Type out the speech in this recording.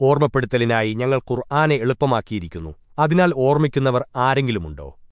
ഓർമ്മപ്പെടുത്തലിനായി ഞങ്ങൾ ഖുർആനെ എളുപ്പമാക്കിയിരിക്കുന്നു. അതിനാൽ ഓർമ്മിക്കുന്നവർ ആരെങ്കിലുമുണ്ടോ?